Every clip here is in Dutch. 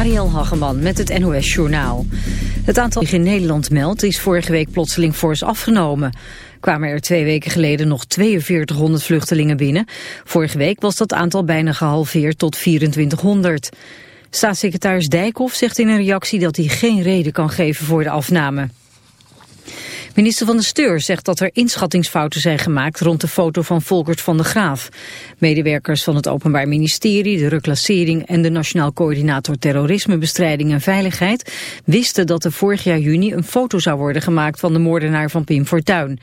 Mariel Hageman met het NOS Journaal. Het aantal in Nederland meldt is vorige week plotseling fors afgenomen. Kwamen er twee weken geleden nog 4200 vluchtelingen binnen. Vorige week was dat aantal bijna gehalveerd tot 2400. Staatssecretaris Dijkhoff zegt in een reactie dat hij geen reden kan geven voor de afname. Minister van de Steur zegt dat er inschattingsfouten zijn gemaakt rond de foto van Volkert van de Graaf. Medewerkers van het Openbaar Ministerie, de reclassering en de Nationaal Coördinator Terrorismebestrijding en Veiligheid wisten dat er vorig jaar juni een foto zou worden gemaakt van de moordenaar van Pim Fortuyn.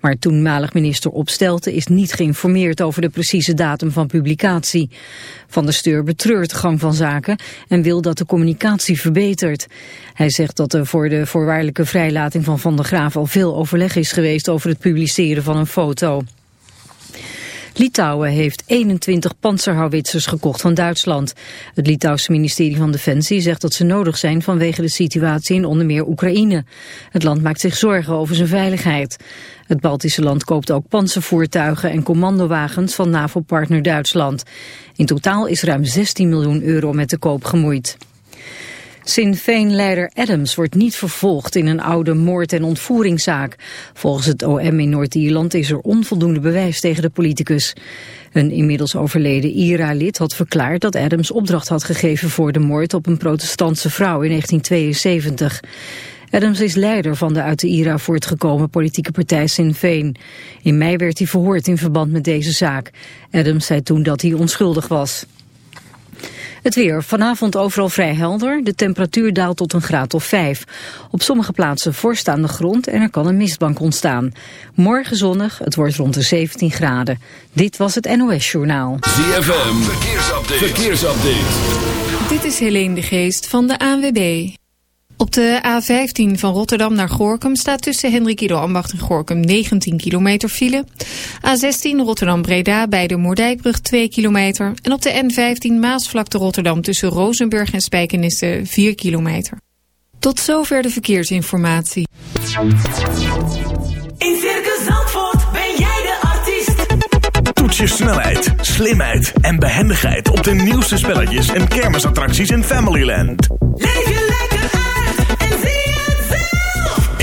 Maar toenmalig minister Opstelten is niet geïnformeerd over de precieze datum van publicatie. Van de Steur betreurt de gang van zaken en wil dat de communicatie verbetert. Hij zegt dat er voor de voorwaardelijke vrijlating van Van der Graaf al veel overleg is geweest over het publiceren van een foto. Litouwen heeft 21 panzerhouwitsers gekocht van Duitsland. Het Litouwse ministerie van Defensie zegt dat ze nodig zijn vanwege de situatie in onder meer Oekraïne. Het land maakt zich zorgen over zijn veiligheid. Het Baltische land koopt ook panzervoertuigen en commandowagens van NAVO-partner Duitsland. In totaal is ruim 16 miljoen euro met de koop gemoeid. Sinn Féin-leider Adams wordt niet vervolgd in een oude moord- en ontvoeringszaak. Volgens het OM in Noord-Ierland is er onvoldoende bewijs tegen de politicus. Een inmiddels overleden IRA-lid had verklaard dat Adams opdracht had gegeven voor de moord op een protestantse vrouw in 1972. Adams is leider van de uit de IRA voortgekomen politieke partij Sinn Féin. In mei werd hij verhoord in verband met deze zaak. Adams zei toen dat hij onschuldig was. Het weer. Vanavond overal vrij helder. De temperatuur daalt tot een graad of 5. Op sommige plaatsen vorst aan de grond en er kan een mistbank ontstaan. Morgen zonnig. Het wordt rond de 17 graden. Dit was het NOS Journaal. ZFM. Verkeersupdate. Verkeersupdate. Dit is Helene de Geest van de ANWB. Op de A15 van Rotterdam naar Gorkum staat tussen Hendrik Ido Ambacht en Gorkum 19 kilometer file. A16 Rotterdam-Breda bij de Moerdijkbrug 2 kilometer. En op de N15 Maasvlakte Rotterdam tussen Rozenburg en Spijkenisse 4 kilometer. Tot zover de verkeersinformatie. In Circus Zandvoort ben jij de artiest. Toets je snelheid, slimheid en behendigheid op de nieuwste spelletjes en kermisattracties in Familyland. Leef je lekker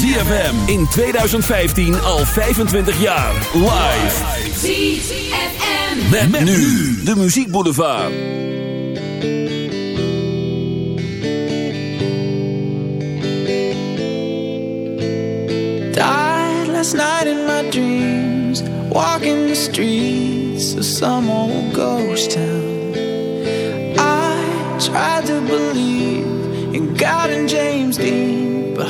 ZFM in 2015 al 25 jaar. Live. ZFM. Met, met nu de Muziek Boulevard. Died last night in my dreams, walking the streets of some old ghost town. I tried to believe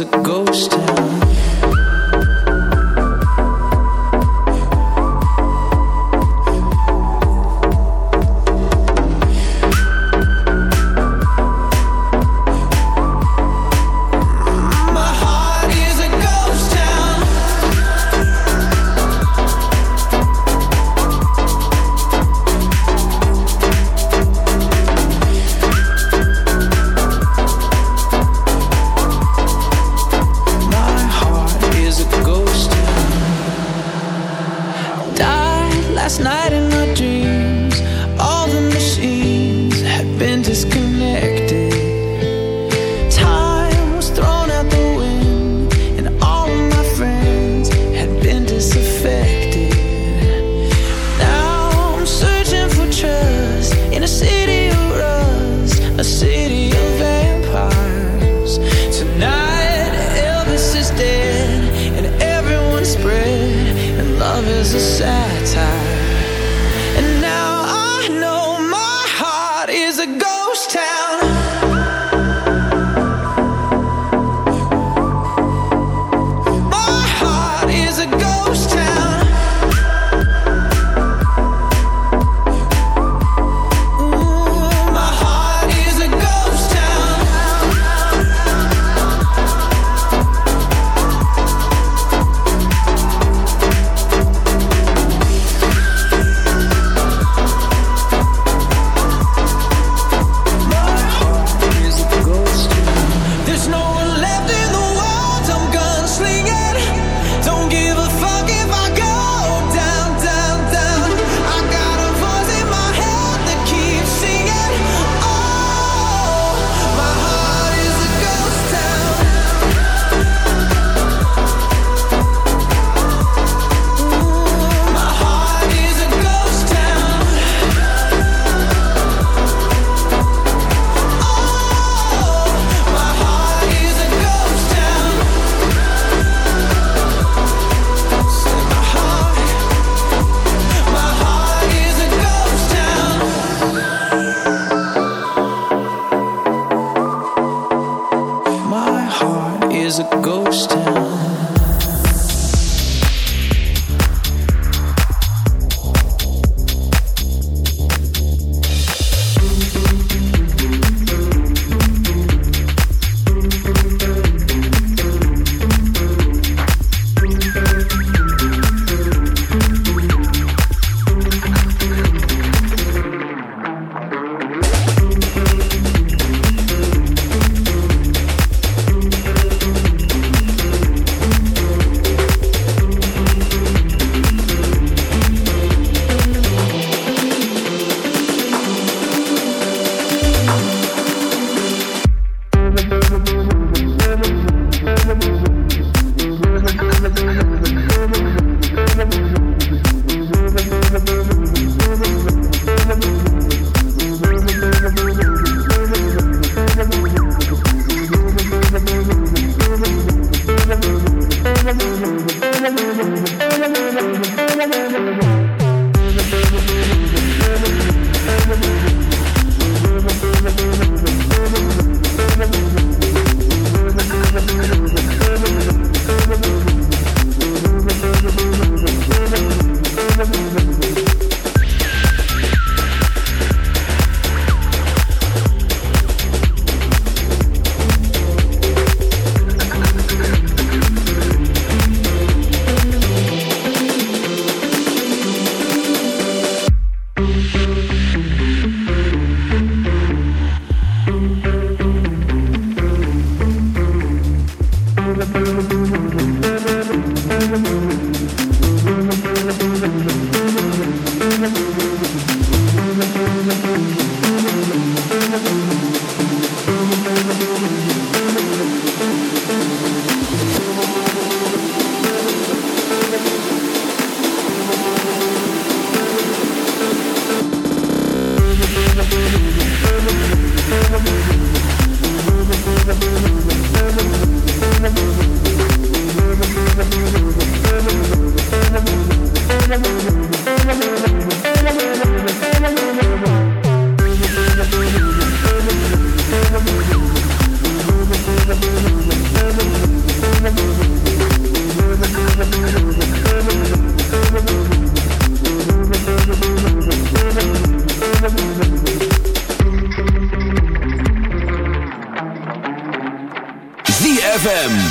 A ghost town.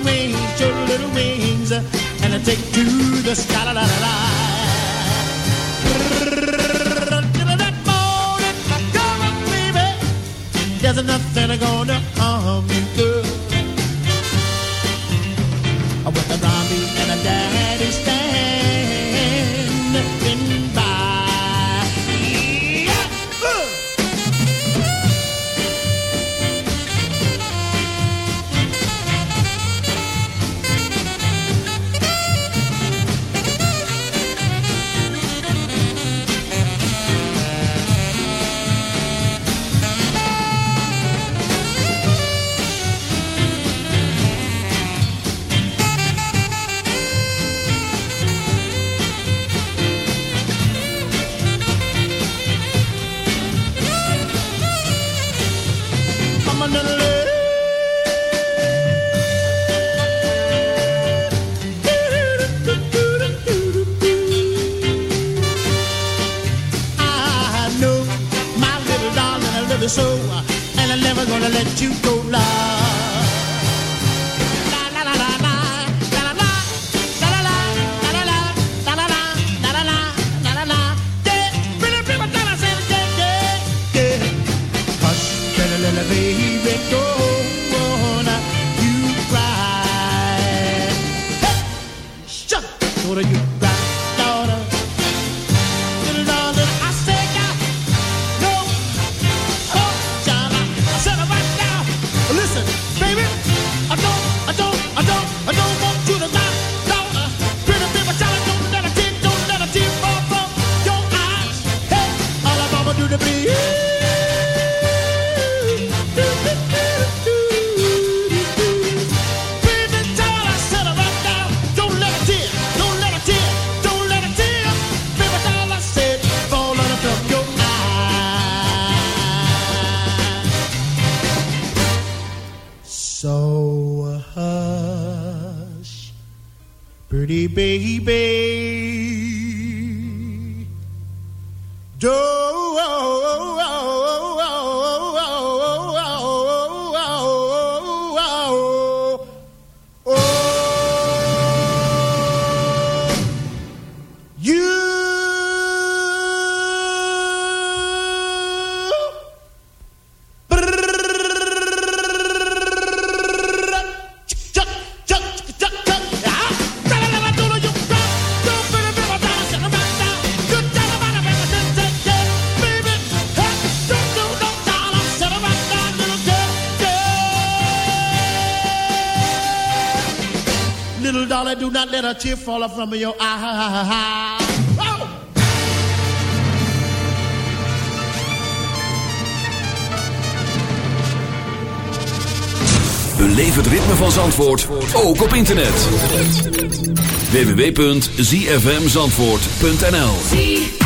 little wings, your little wings, and I take to the sky. La, la, la, la. that morning, come on, baby, there's nothing gonna harm you. to be. tear falling from your ah, eye. Oh! Beleef het ritme van Zandvoort, ook op internet. www.zfmzandvoort.nl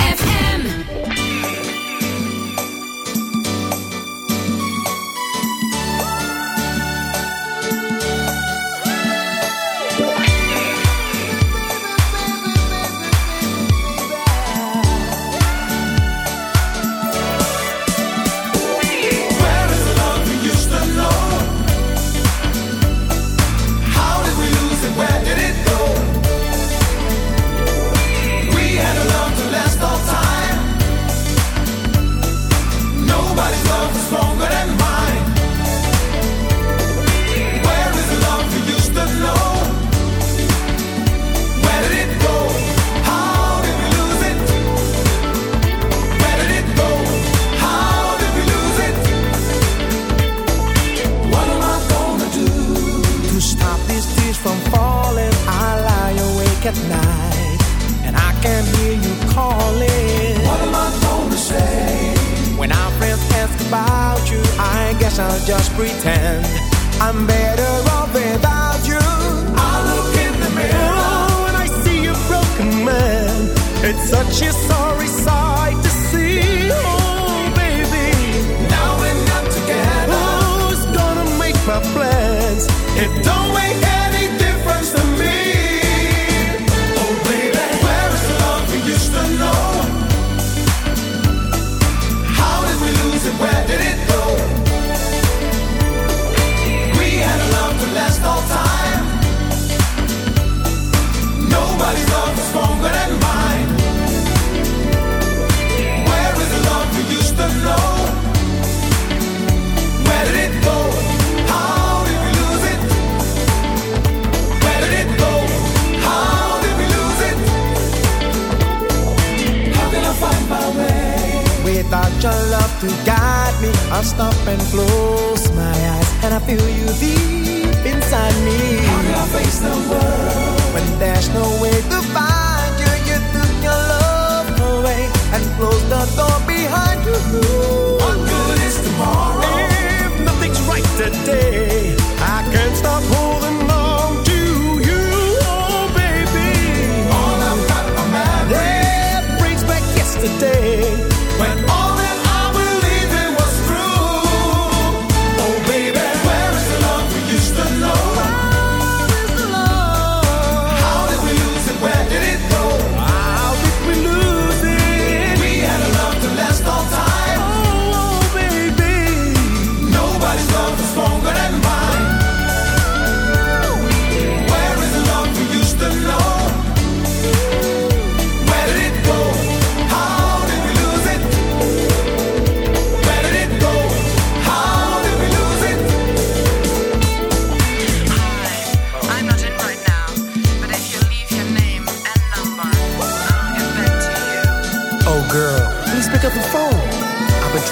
behind you. What good is tomorrow if nothing's right today?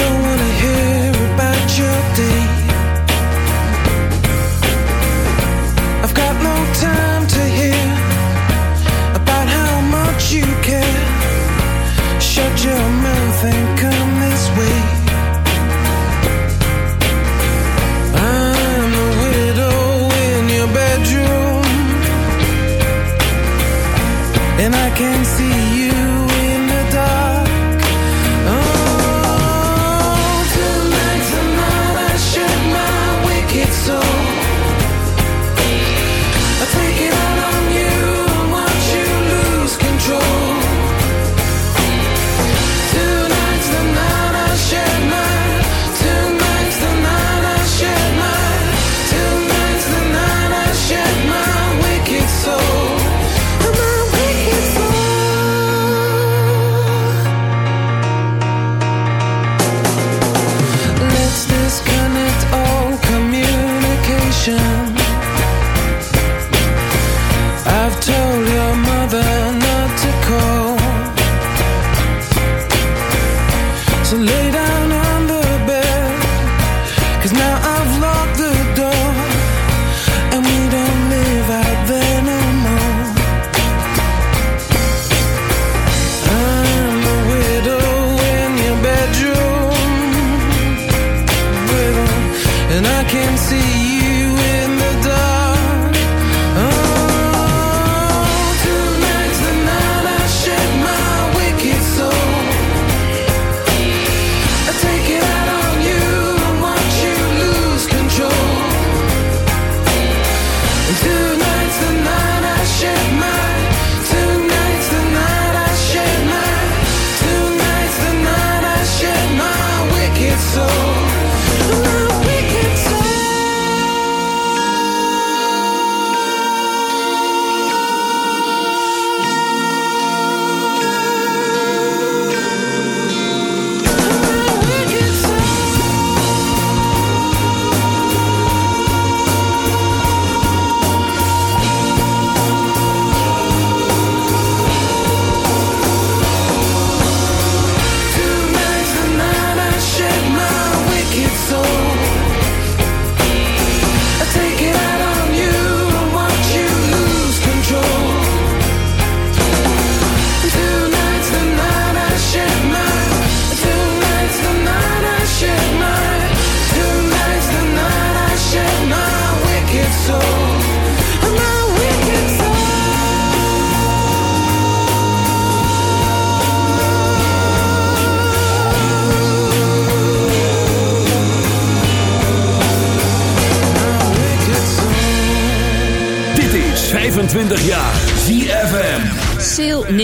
don't wanna